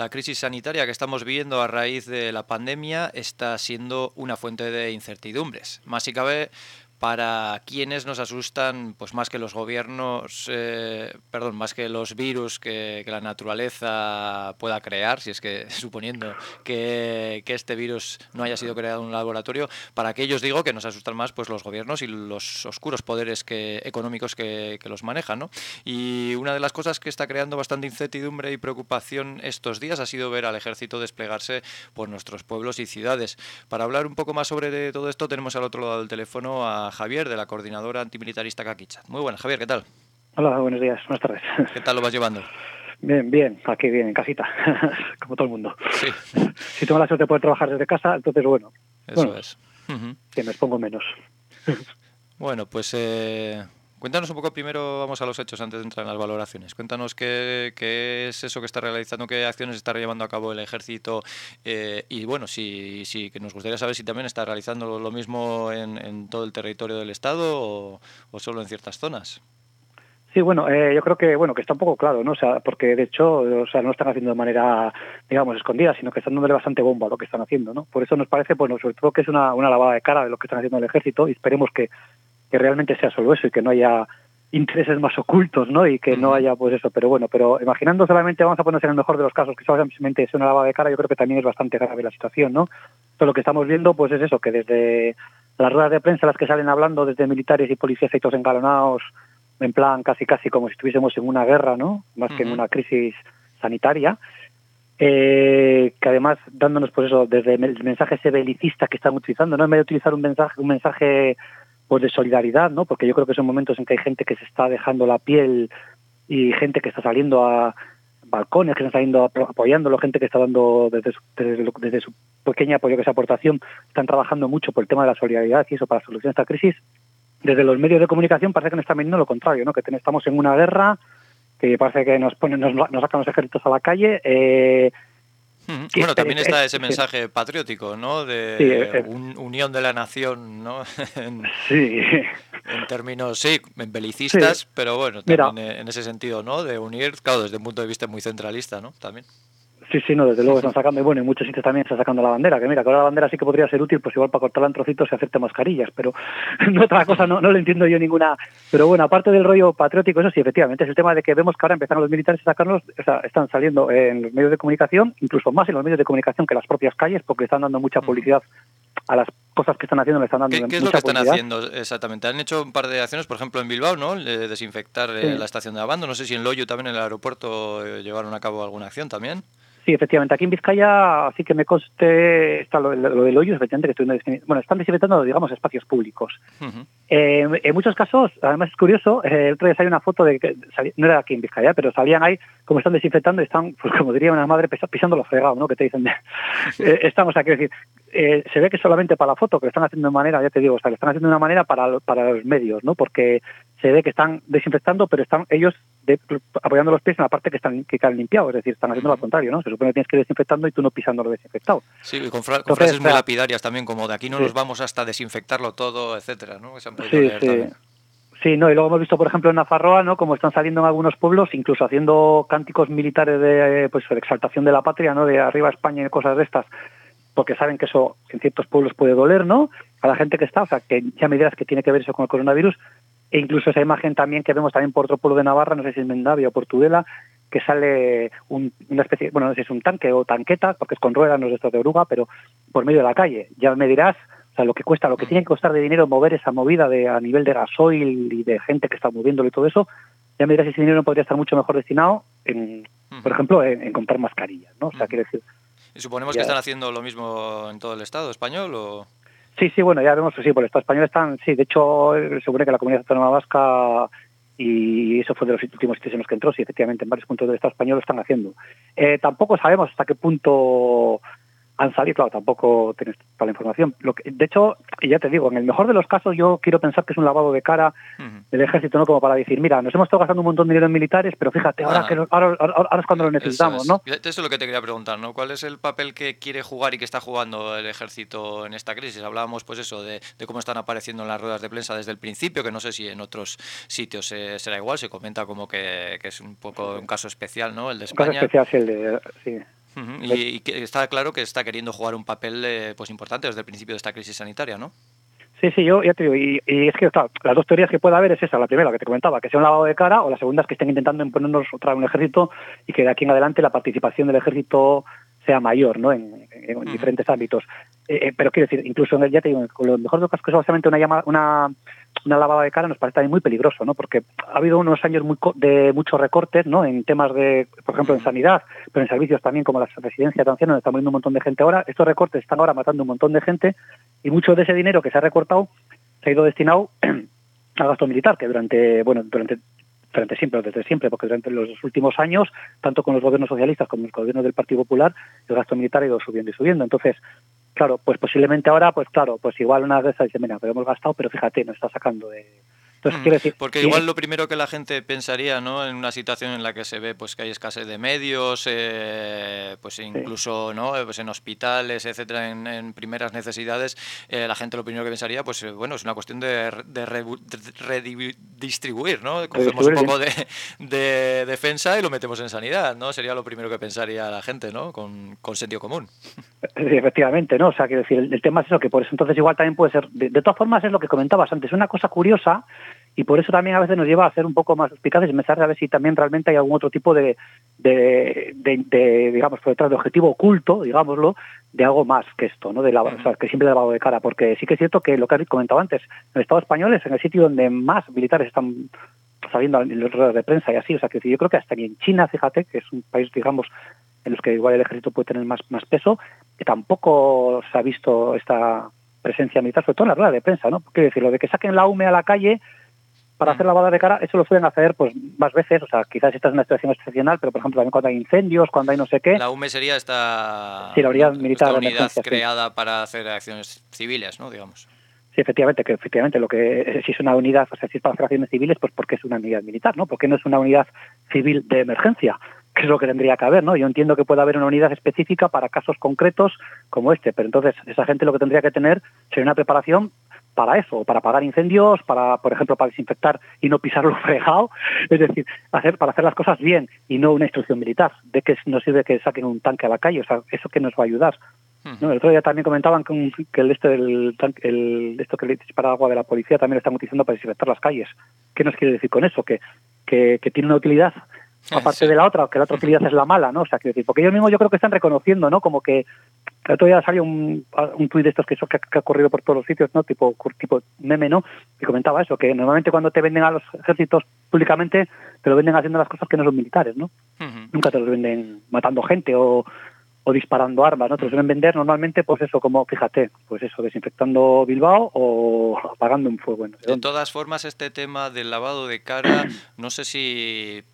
La crisis sanitaria que estamos viviendo a raíz de la pandemia está siendo una fuente de incertidumbres. Más si cabe para quienes nos asustan, pues más que los gobiernos, eh, perdón, más que los virus que, la naturaleza pueda crear, si es que suponiendo que, este virus no haya sido creado en un laboratorio, para aquellos digo que nos asustan más pues los gobiernos y los oscuros poderes que, económicos que, los manejan. ¿no? Y una de las cosas que está creando bastante incertidumbre y preocupación estos días ha sido ver al ejército desplegarse por nuestros pueblos y ciudades. Para hablar un poco más sobre todo esto tenemos al otro lado del teléfono a Javier, de la coordinadora antimilitarista Caquicha. Muy buenas, Javier, ¿qué tal? Hola, buenos días, buenas tardes. ¿Qué tal lo vas llevando? Bien, bien, aquí bien, en casita, como todo el mundo. Sí. Si tengo la suerte de poder trabajar desde casa, entonces bueno. Eso es. Que me expongo menos. bueno, pues eh, Cuéntanos un poco primero, vamos a los hechos antes de entrar en las valoraciones. Cuéntanos qué, qué es eso que está realizando, qué acciones está llevando a cabo el ejército eh, y bueno, si, si que nos gustaría saber si también está realizando lo mismo en, en todo el territorio del Estado o, solo en ciertas zonas. Sí, bueno, eh, yo creo que bueno que está un poco claro, ¿no? O sea, porque de hecho, o sea, no están haciendo de manera, digamos, escondida, sino que están dándole bastante bomba a lo que están haciendo, ¿no? Por eso nos parece, bueno, sobre todo que es una, una lavada de cara de lo que están haciendo el ejército y esperemos que que realmente sea solo eso y que no haya intereses más ocultos, ¿no? Y que no haya, pues eso, pero bueno, pero imaginando solamente, vamos a ponerse en el mejor de los casos, que solamente es una lavada de cara, yo creo que también es bastante grave la situación, ¿no? Todo lo que estamos viendo, pues es eso, que desde las ruedas de prensa las que salen hablando, desde militares y policías todos engalonados, en plan casi casi como si estuviésemos en una guerra, ¿no? Más que en una crisis sanitaria, eh, que además dándonos, pues eso, desde el mensaje ese belicista que están utilizando, ¿no? En vez de utilizar un mensaje, un mensaje pues de solidaridad, ¿no? Porque yo creo que son momentos en que hay gente que se está dejando la piel y gente que está saliendo a balcones, que están saliendo apoyándolo, gente que está dando desde su, desde, su pequeña apoyo que esa aportación, están trabajando mucho por el tema de la solidaridad y eso para solucionar esta crisis. Desde los medios de comunicación parece que nos están viendo lo contrario, ¿no? Que estamos en una guerra, que parece que nos ponen, nos, nos sacan los ejércitos a la calle, eh, bueno, también está ese mensaje patriótico, ¿no? De eh, eh. unión de la nación, ¿no? en, sí. En términos, sí, belicistas, pero bueno, también en ese sentido, ¿no? De unir, claro, desde un punto de vista muy centralista, ¿no? También. Sí, sí, no, desde luego están sacando, y bueno, en muchos sitios también están sacando la bandera, que mira, que ahora la bandera sí que podría ser útil, pues igual para cortarla en trocitos y hacerte mascarillas, pero no otra cosa, no, no le entiendo yo ninguna. Pero bueno, aparte del rollo patriótico, eso sí, efectivamente, es el tema de que vemos que ahora empezaron los militares a sacarlos, o sea, están saliendo en los medios de comunicación, incluso más en los medios de comunicación que en las propias calles, porque están dando mucha publicidad a las cosas que están haciendo le están dando ¿Qué, qué es lo que están haciendo exactamente? Han hecho un par de acciones, por ejemplo en Bilbao, ¿no? De desinfectar eh, la estación de Abando. No sé si en Loyo también en el aeropuerto eh, llevaron a cabo alguna acción también. Sí, efectivamente. Aquí en Vizcaya, así que me conste, está lo, del hoyo, efectivamente, que estoy bueno, están desinfectando, digamos, espacios públicos. Eh, en muchos casos, además es curioso, eh, el otro día salió una foto de que, no era aquí en Vizcaya, pero salían ahí como están desinfectando y están, pues como diría una madre, pisando los fregados, ¿no? Que te dicen, eh, estamos aquí, decir, eh, se ve que solamente para la foto, que lo están haciendo de manera, ya te digo, o sea, lo están haciendo de una manera para, para los medios, ¿no? Porque se ve que están desinfectando, pero están ellos apoyando los pies en la parte que están que quedan limpiados, es decir, están haciendo lo contrario, ¿no? Se supone que tienes que ir desinfectando y tú no pisando lo desinfectado. Sí, con, frases muy lapidarias también, como de aquí no nos vamos hasta desinfectarlo todo, etcétera, ¿no? sí, sí. Sí, no, y luego hemos visto, por ejemplo, en Nafarroa, ¿no? Como están saliendo en algunos pueblos, incluso haciendo cánticos militares de, pues, de exaltación de la patria, ¿no? De arriba España y cosas de estas, porque saben que eso en ciertos pueblos puede doler, ¿no? A la gente que está, o sea, que ya me dirás que tiene que ver eso con el coronavirus, e incluso esa imagen también que vemos también por otro pueblo de Navarra, no sé si es Mendavia o Portudela, que sale una especie, bueno, no sé si es un tanque o tanqueta, porque es con ruedas, no es esto de oruga, pero por medio de la calle. Ya me dirás, o sea, lo que cuesta, lo que tiene que costar de dinero mover esa movida de a nivel de gasoil y de gente que está moviéndolo y todo eso, ya me dirás si ese dinero podría estar mucho mejor destinado en, por ejemplo, en, comprar mascarillas, ¿no? O sea, quiere decir... ¿Y suponemos que están haciendo lo mismo en todo el Estado español o...? Sí, sí, bueno, ya vemos que sí, por el Estado español están, sí, de hecho, se supone que la comunidad autónoma vasca y eso fue de los últimos sitios en los que entró, sí, efectivamente, en varios puntos del Estado español lo están haciendo. Eh, tampoco sabemos hasta qué punto han salido, claro, tampoco tienes toda la información. Lo que, de hecho, y ya te digo, en el mejor de los casos yo quiero pensar que es un lavado de cara del ejército, ¿no? Como para decir, mira, nos hemos estado gastando un montón de dinero en militares, pero fíjate, ahora, ah. que ahora, ahora, es cuando lo necesitamos, ¿no? Eso es lo que te quería preguntar, ¿no? ¿Cuál es el papel que quiere jugar y que está jugando el ejército en esta crisis? Hablábamos, pues eso, de, cómo están apareciendo en las ruedas de prensa desde el principio, que no sé si en otros sitios eh, será igual, se comenta como que, es un poco un caso especial, ¿no? El de España. Un caso especial, sí, el de... Sí Y, está claro que está queriendo jugar un papel eh, pues importante desde el principio de esta crisis sanitaria, ¿no? Sí, sí, yo ya te digo, y, es que las dos teorías que puede haber es esa, la primera, que te comentaba, que sea un lavado de cara, o la segunda es que estén intentando imponernos otra un ejército y que de aquí en adelante la participación del ejército sea mayor, ¿no? En, diferentes ámbitos. Eh, eh, pero quiero decir, incluso en el, ya te digo, con lo mejor de los casos, que solamente una, llama, una, una lavada de cara nos parece también muy peligroso, ¿no? Porque ha habido unos años muy, de muchos recortes, ¿no? En temas de, por ejemplo, en sanidad, pero en servicios también como las residencias de ancianos, donde está muriendo un montón de gente ahora. Estos recortes están ahora matando un montón de gente y mucho de ese dinero que se ha recortado se ha ido destinado al gasto militar, que durante, bueno, durante durante siempre, desde siempre, porque durante los últimos años, tanto con los gobiernos socialistas como los gobiernos del Partido Popular, el gasto militar ha ido subiendo y subiendo. Entonces, claro, pues posiblemente ahora, pues claro, pues igual una vez dice, mira, pero hemos gastado, pero fíjate, nos está sacando de, Mm. Porque igual lo primero que la gente pensaría, ¿no? En una situación en la que se ve pues que hay escasez de medios, eh, pues incluso, ¿no? Pues en hospitales, etcétera, en, primeras necesidades, eh, la gente lo primero que pensaría, pues eh, bueno, es una cuestión de, redistribuir, ¿no? Cogemos un poco de, defensa y lo metemos en sanidad, ¿no? Sería lo primero que pensaría la gente, ¿no? Con, sentido común. efectivamente, ¿no? O sea, que decir, el, tema es eso, que por eso entonces igual también puede ser, de, de todas formas es lo que comentabas antes, una cosa curiosa y por eso también a veces nos lleva a ser un poco más eficaces y pensar a ver si también realmente hay algún otro tipo de, de, digamos, por detrás de objetivo oculto, digámoslo, de algo más que esto, ¿no? De la, o sea, que siempre lavado de cara, porque sí que es cierto que lo que has comentado antes, en el Estado español es en el sitio donde más militares están saliendo en los ruedas de prensa y así, o sea, que yo creo que hasta aquí en China, fíjate, que es un país, digamos, en los que igual el ejército puede tener más, más peso, que tampoco se ha visto esta presencia militar, sobre todo en la rueda de prensa, ¿no? Quiero decir, lo de que saquen la UME a la calle para mm. hacer lavada de cara, eso lo suelen hacer pues más veces, o sea, quizás esta es una situación excepcional, pero por ejemplo también cuando hay incendios, cuando hay no sé qué. La UME sería esta, sí, la unidad militar unidad creada para hacer acciones civiles, ¿no? Digamos. Sí, efectivamente, que efectivamente lo que si es una unidad, o sea, si es para hacer acciones civiles, pues porque es una unidad militar, ¿no? Porque no es una unidad civil de emergencia, que es lo que tendría que haber, ¿no? Yo entiendo que puede haber una unidad específica para casos concretos como este, pero entonces esa gente lo que tendría que tener sería una preparación para eso, para apagar incendios, para, por ejemplo, para desinfectar y no pisarlo fregado, es decir, hacer, para hacer las cosas bien y no una instrucción militar, de que no sirve que saquen un tanque a la calle, o sea, eso que nos va a ayudar. ¿no? El otro día también comentaban que, que el este del tanque, el, esto que le dispara agua de la policía también lo están utilizando para desinfectar las calles. ¿Qué nos quiere decir con eso? Que, que, que tiene una utilidad aparte de la otra, que la otra utilidad es la mala, ¿no? O sea, quiero decir, porque ellos mismos yo creo que están reconociendo, ¿no? Como que el otro día salió un, un tuit de estos que, que, ha corrido por todos los sitios, ¿no? Tipo, tipo meme, ¿no? Y comentaba eso, que normalmente cuando te venden a los ejércitos públicamente, te lo venden haciendo las cosas que no son militares, ¿no? Nunca te los venden matando gente o, o disparando armas, ¿no? Te los deben vender normalmente, pues eso, como, fíjate, pues eso, desinfectando Bilbao o apagando un fuego. de todas formas, este tema del lavado de cara, no sé si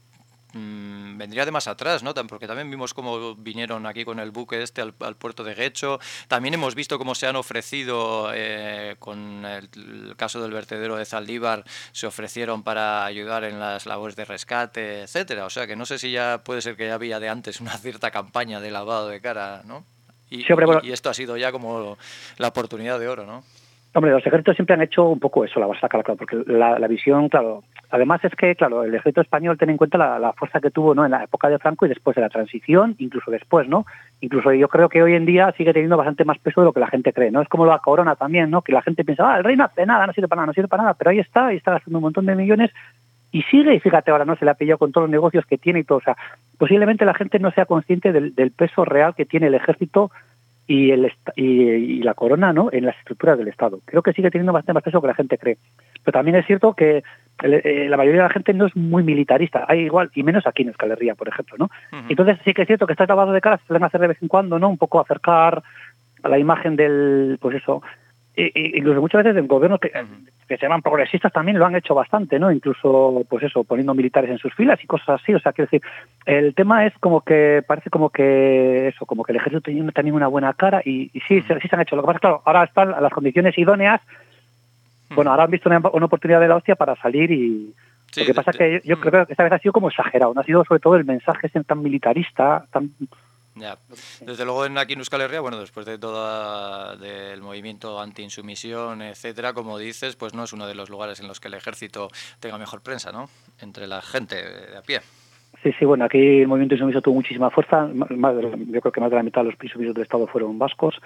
Mm, vendría de más atrás, ¿no? Porque también vimos cómo vinieron aquí con el buque este al, puerto de Guecho. También hemos visto cómo se han ofrecido, eh, con el, caso del vertedero de Zaldívar, se ofrecieron para ayudar en las labores de rescate, etcétera. O sea que no sé si ya puede ser que ya había de antes una cierta campaña de lavado de cara, ¿no? Y, y esto ha sido ya como la oportunidad de oro, ¿no? Hombre, los ejércitos siempre han hecho un poco eso, la base claro, porque la, visión, claro, además es que, claro, el ejército español tiene en cuenta la, fuerza que tuvo, ¿no? En la época de Franco y después de la transición, incluso después, ¿no? Incluso yo creo que hoy en día sigue teniendo bastante más peso de lo que la gente cree, ¿no? Es como la corona también, ¿no? Que la gente piensa, ah, el rey no hace nada, no sirve para nada, no sirve para nada, pero ahí está, y está gastando un montón de millones y sigue, y fíjate ahora, ¿no? Se le ha pillado con todos los negocios que tiene y todo, o sea, posiblemente la gente no sea consciente del, del peso real que tiene el ejército y, el, y, la corona no en las estructuras del Estado. Creo que sigue teniendo bastante más peso que la gente cree. Pero también es cierto que eh, la mayoría de la gente no es muy militarista, hay igual, y menos aquí en Euskal por ejemplo, ¿no? Entonces sí que es cierto que está lavado de cara, se suelen hacer de vez en cuando, ¿no? Un poco acercar a la imagen del, pues eso, incluso muchas veces en gobiernos que, que, se llaman progresistas también lo han hecho bastante, ¿no? Incluso, pues eso, poniendo militares en sus filas y cosas así. O sea, quiero decir, el tema es como que parece como que eso, como que el ejército tiene también una buena cara y, sí, sí se han hecho. Lo que pasa es claro, ahora están las condiciones idóneas. Bueno, ahora han visto una, oportunidad de la hostia para salir y, lo que pasa es que yo, creo que esta vez ha sido como exagerado, no ha sido sobre todo el mensaje tan militarista, tan ya. Desde luego en aquí en Euskal Herria, bueno, después de todo el movimiento anti-insumisión, etcétera, como dices, pues no es uno de los lugares en los que el ejército tenga mejor prensa, ¿no? Entre la gente de a pie. Sí, Sí, bueno, aquí el movimiento insumiso tuvo muchísima fuerza. Más yo creo que más de la mitad de los insumisos del Estado fueron vascos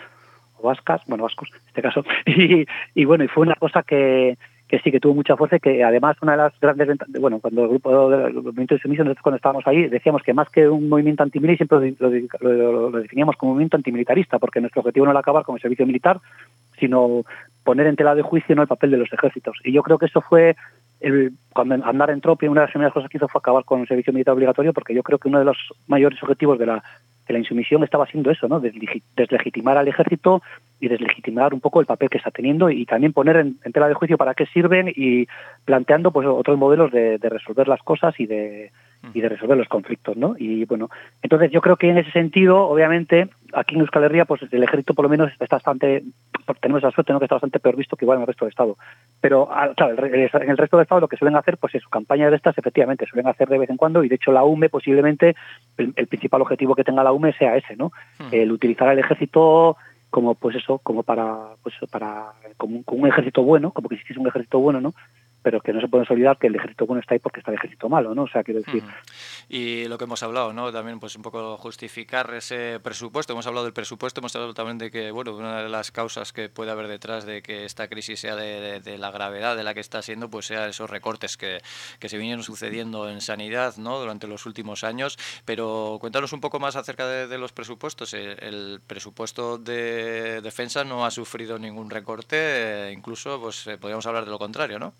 o vascas, bueno, vascos en este caso. Y, y bueno, y fue una cosa que, que sí que tuvo mucha fuerza y que además una de las grandes bueno cuando el grupo del movimiento de nosotros cuando estábamos ahí decíamos que más que un movimiento antimilitar siempre lo, definíamos como un movimiento antimilitarista porque nuestro objetivo no era acabar con el servicio militar sino poner en tela de juicio ¿no? el papel de los ejércitos y yo creo que eso fue el, cuando andar en tropi una de las primeras cosas que hizo fue acabar con el servicio militar obligatorio porque yo creo que uno de los mayores objetivos de la la insumisión estaba siendo eso, ¿no? Deslegitimar al ejército y deslegitimar un poco el papel que está teniendo y también poner en, tela de juicio para qué sirven y planteando pues otros modelos de, resolver las cosas y de, y de resolver los conflictos, ¿no? Y bueno, entonces yo creo que en ese sentido, obviamente, aquí en Euskal Herria, pues el ejército por lo menos está bastante, tenemos la suerte, ¿no? Que está bastante peor visto que igual en el resto del Estado. Pero, ah, claro, en el resto del Estado lo que suelen hacer, pues es su campaña de estas, efectivamente, suelen hacer de vez en cuando y de hecho la UME posiblemente, el, principal objetivo que tenga la UME sea ese, ¿no? El utilizar al ejército como pues eso como para pues para como, un ejército bueno como que existiese un ejército bueno no pero que no se puede olvidar que el ejército bueno está ahí porque está el ejército malo, ¿no? O sea, quiero decir... Y lo que hemos hablado, ¿no? También, pues un poco justificar ese presupuesto. Hemos hablado del presupuesto, hemos hablado también de que, bueno, una de las causas que puede haber detrás de que esta crisis sea de, la gravedad de la que está siendo, pues sea esos recortes que, que, se vinieron sucediendo en sanidad, ¿no? Durante los últimos años. Pero cuéntanos un poco más acerca de, los presupuestos. El, presupuesto de defensa no ha sufrido ningún recorte, e incluso, pues eh, podríamos hablar de lo contrario, ¿no?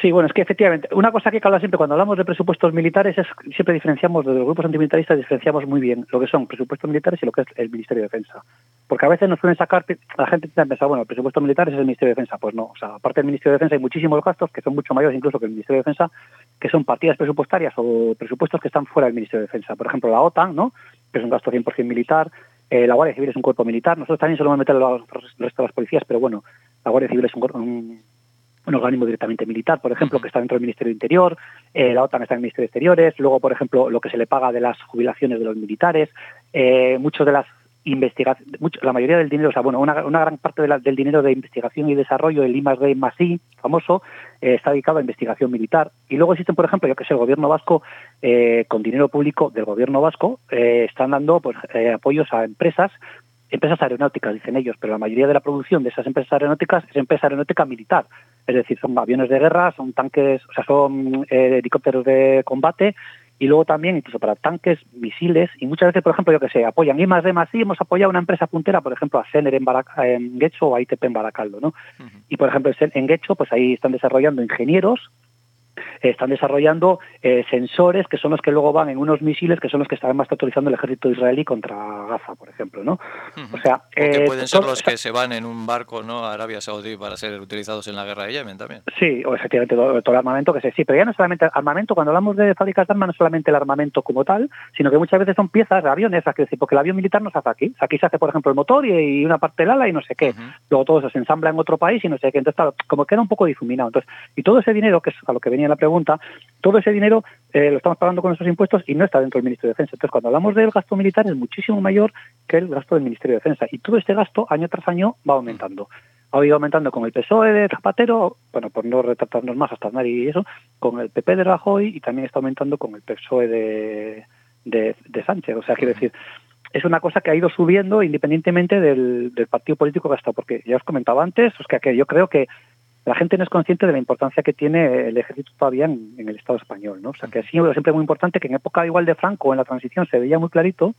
Sí, bueno, es que efectivamente, una cosa que habla siempre cuando hablamos de presupuestos militares es siempre diferenciamos de los grupos antimilitaristas, diferenciamos muy bien lo que son presupuestos militares y lo que es el Ministerio de Defensa. Porque a veces nos suelen sacar, la gente piensa, pensar, bueno, el presupuesto militar es el Ministerio de Defensa. Pues no, o sea, aparte del Ministerio de Defensa hay muchísimos gastos que son mucho mayores incluso que el Ministerio de Defensa, que son partidas presupuestarias o presupuestos que están fuera del Ministerio de Defensa. Por ejemplo, la OTAN, ¿no? que es un gasto 100% militar, eh, la Guardia Civil es un cuerpo militar, nosotros también solemos meter el resto de las policías, pero bueno, la Guardia Civil es un, un un organismo directamente militar, por ejemplo, que está dentro del Ministerio de Interior, eh, la OTAN está en el Ministerio de Exteriores, luego, por ejemplo, lo que se le paga de las jubilaciones de los militares, eh, muchos de las investigaciones, la mayoría del dinero, o sea, bueno, una, gran parte del dinero de investigación y desarrollo, el I más D más I, famoso, eh, está dedicado a investigación militar. Y luego existen, por ejemplo, yo que sé, el gobierno vasco, con dinero público del gobierno vasco, están dando pues, apoyos a empresas empresas aeronáuticas, dicen ellos, pero la mayoría de la producción de esas empresas aeronáuticas es empresa aeronáutica militar. Es decir, son aviones de guerra, son tanques, o sea, son eh, helicópteros de combate y luego también incluso para tanques, misiles y muchas veces, por ejemplo, yo que sé, apoyan y más de más y hemos apoyado una empresa puntera, por ejemplo, a Sener en, en Guecho o a ITP en Baracaldo, ¿no? Y por ejemplo, en Guecho, pues ahí están desarrollando ingenieros están desarrollando eh, sensores que son los que luego van en unos misiles que son los que están más utilizando el ejército israelí contra Gaza, por ejemplo, ¿no? O sea, que eh, pueden ser los que se van en un barco, ¿no? A Arabia Saudí para ser utilizados en la guerra de Yemen también. Sí, o efectivamente todo, el armamento que se sí, pero ya no solamente armamento, cuando hablamos de fábricas de armas no solamente el armamento como tal, sino que muchas veces son piezas de aviones, decir, porque el avión militar no se hace aquí. Aquí se hace, por ejemplo, el motor y, una parte del ala y no sé qué. Luego todo eso se ensambla en otro país y no sé qué. Entonces, como queda un poco difuminado. Entonces, y todo ese dinero, que es a lo que venía la pregunta, todo ese dinero eh, lo estamos pagando con nuestros impuestos y no está dentro del Ministerio de Defensa. Entonces, cuando hablamos del gasto militar es muchísimo mayor que el gasto del Ministerio de Defensa. Y todo este gasto, año tras año, va aumentando. Ha ido aumentando con el PSOE de Zapatero, bueno, por no retratarnos más hasta nadie y eso, con el PP de Rajoy y también está aumentando con el PSOE de, de, Sánchez. O sea, quiero decir, es una cosa que ha ido subiendo independientemente del, partido político que ha estado. Porque ya os comentaba antes, es que yo creo que la gente no es consciente de la importancia que tiene el ejército todavía en, el Estado español, ¿no? O sea, que ha sido siempre muy importante que en época igual de Franco, en la transición, se veía muy clarito,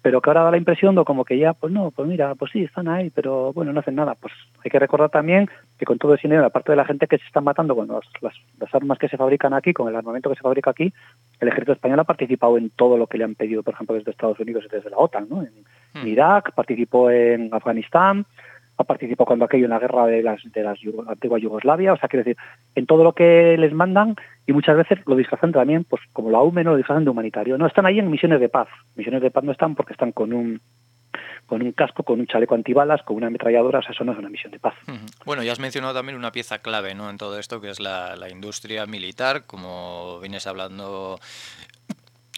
pero que ahora da la impresión de como que ya, pues no, pues mira, pues sí, están ahí, pero bueno, no hacen nada. Pues hay que recordar también que con todo ese dinero, aparte de la gente que se están matando con las, armas que se fabrican aquí, con el armamento que se fabrica aquí, el ejército español ha participado en todo lo que le han pedido, por ejemplo, desde Estados Unidos y desde la OTAN, ¿no? En, en hmm. Irak, participó en Afganistán, ha participado cuando aquello en la guerra de las de la antigua Yugoslavia, o sea, quiero decir, en todo lo que les mandan y muchas veces lo disfrazan también, pues como la UME, no lo disfrazan de humanitario. No están ahí en misiones de paz. Misiones de paz no están porque están con un con un casco, con un chaleco antibalas, con una ametralladora, o sea, eso no es una misión de paz. Bueno, ya has mencionado también una pieza clave ¿no? en todo esto, que es la, la industria militar, como vienes hablando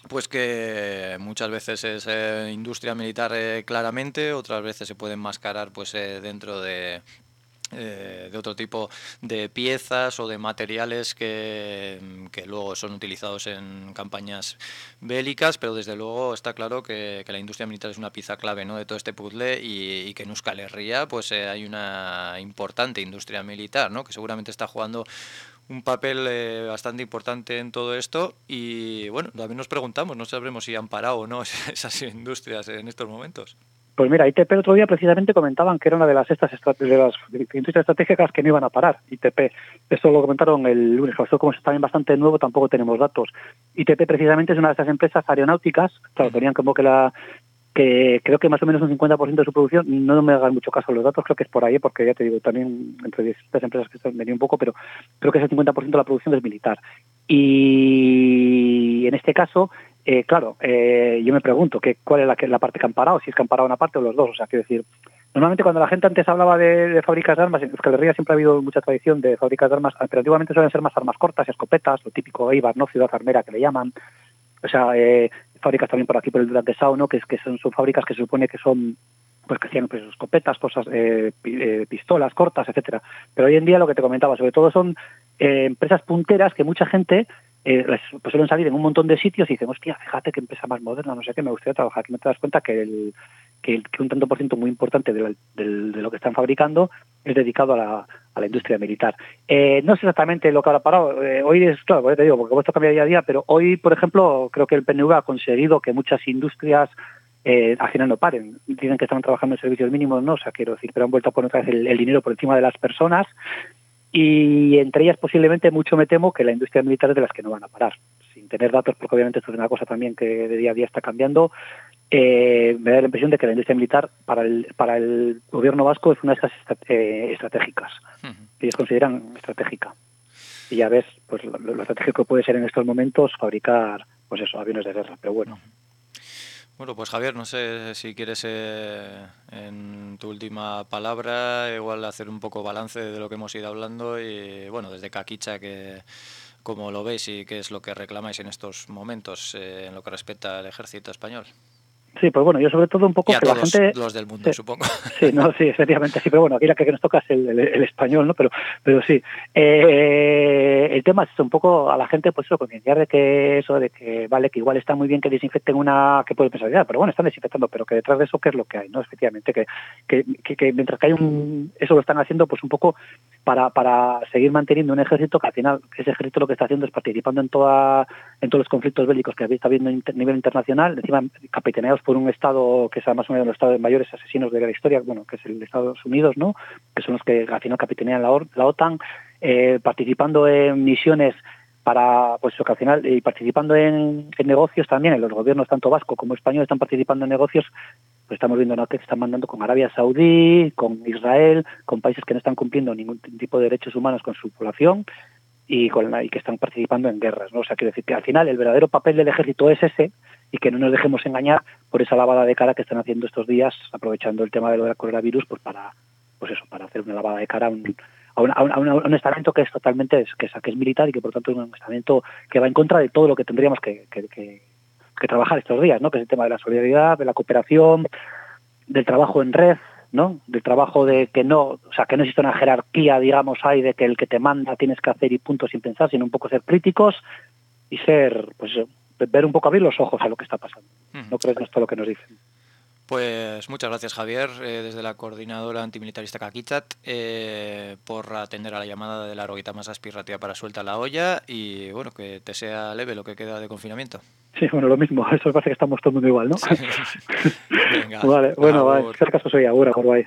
pues que muchas veces es eh, industria militar eh, claramente, otras veces se puede enmascarar pues eh, dentro de eh, de otro tipo de piezas o de materiales que, luego son utilizados en campañas bélicas, pero desde luego está claro que, la industria militar es una pieza clave ¿no? de todo este puzzle y, que en Euskal Herria pues, hay una importante industria militar ¿no? que seguramente está jugando un papel eh, bastante importante en todo esto y bueno, también nos preguntamos, no sabremos si han parado o no esas industrias en estos momentos. Pues mira, ITP el otro día precisamente comentaban que era una de las estas de las industrias estratégicas que no iban a parar. ITP, esto lo comentaron el lunes, como es también bastante nuevo, tampoco tenemos datos. ITP precisamente es una de esas empresas aeronáuticas, claro, tenían como que la que creo que más o menos un 50% de su producción, no me hagan mucho caso los datos, creo que es por ahí, porque ya te digo, también entre distintas empresas que están venido un poco, pero creo que ese 50% de la producción es militar. Y en este caso, eh, claro, eh, yo me pregunto que, cuál es la, la parte que han si es que una parte o los dos. O sea, quiero decir, normalmente cuando la gente antes hablaba de, fábricas de armas, en Euskal Herria siempre ha habido mucha tradición de fábricas de armas, pero antiguamente suelen ser más armas cortas, escopetas, lo típico Eibar, ¿no? Ciudad armera que le llaman. O sea, eh, fábricas también por aquí, por el Durante Sao, ¿no? Que, que son, son fábricas que se supone que son pues que hacían pues, escopetas, cosas, pistolas cortas, etcétera. Pero hoy en día lo que te comentaba, sobre todo son empresas punteras que mucha gente eh, pues suelen salir en un montón de sitios y dicen, hostia, fíjate que empresa más moderna, no sé qué, me gustaría trabajar. Aquí no te das cuenta que, el, que, un tanto por ciento muy importante de, lo que están fabricando es dedicado a la, a la industria militar. Eh, no sé exactamente lo que habrá parado. Eh, hoy es, claro, pues te digo, porque esto cambia día a día, pero hoy, por ejemplo, creo que el PNV ha conseguido que muchas industrias eh, al final no paren. Dicen que están trabajando en servicios mínimos, no, o sea, quiero decir, pero han vuelto a poner otra vez el dinero por encima de las personas y entre ellas posiblemente mucho me temo que la industria militar es de las que no van a parar. Sin tener datos, porque obviamente esto es una cosa también que de día a día está cambiando, eh, me da la impresión de que la industria militar para el, para el gobierno vasco es una de esas eh, estratégicas, que ellos consideran estratégica. Y ya ves, pues lo, lo, estratégico puede ser en estos momentos fabricar, pues eso, aviones de guerra, pero bueno. Bueno, pues Javier, no sé si quieres eh, en tu última palabra igual hacer un poco balance de lo que hemos ido hablando y bueno, desde Caquicha que cómo lo veis y qué es lo que reclamáis en estos momentos eh, en lo que respecta al ejército español. Sí, pues bueno, yo sobre todo un poco y a todos los del mundo, supongo. Sí, no, sí, efectivamente, sí, pero bueno, aquí la que nos toca es el, español, ¿no? Pero, pero sí, eh, el tema es un poco a la gente, pues eso, concienciar de que eso, de que vale, que igual está muy bien que desinfecten una, que puede pensar, pero bueno, están desinfectando, pero que detrás de eso, ¿qué es lo que hay, no? Efectivamente, que, que, que, mientras que hay un, eso lo están haciendo, pues un poco para, para seguir manteniendo un ejército que al final, ese ejército lo que está haciendo es participando en toda, en todos los conflictos bélicos que está habiendo a nivel internacional, encima capitaneados por un Estado que es además uno de los Estados mayores asesinos de la historia, bueno, que es el de Estados Unidos, ¿no? Que son los que al final capitanean la, la OTAN, eh, participando en misiones para, pues que al final, y participando en, negocios también, en los gobiernos tanto vasco como español están participando en negocios, estamos viendo ¿no? que se están mandando con Arabia Saudí, con Israel, con países que no están cumpliendo ningún tipo de derechos humanos con su población, y, con y que están participando en guerras. ¿no? O sea, quiero decir que al final el verdadero papel del ejército es ese y que no nos dejemos engañar por esa lavada de cara que están haciendo estos días, aprovechando el tema de lo del coronavirus, pues para pues eso, para hacer una lavada de cara a un, a un, estamento que es totalmente que, es, que es militar y que por tanto es un estamento que va en contra de todo lo que tendríamos que, que, que trabajar estos días, ¿no? que es el tema de la solidaridad, de la cooperación, del trabajo en red, ¿no? Del trabajo de que no, o sea, que no existe una jerarquía, digamos, hay de que el que te manda tienes que hacer y punto sin pensar, sino un poco ser críticos y ser, pues, ver un poco abrir los ojos a lo que está pasando. No creo que es todo lo que nos dicen. Pues muchas gracias Javier, eh, desde la coordinadora antimilitarista Kakichat, eh, por atender a la llamada de la roguita más aspirativa para suelta la olla y bueno, que te sea leve lo que queda de confinamiento. Sí, bueno, lo mismo, eso parece que estamos todo el mundo igual, ¿no? Venga, vale, bueno, cerca soy ahora, por ahí.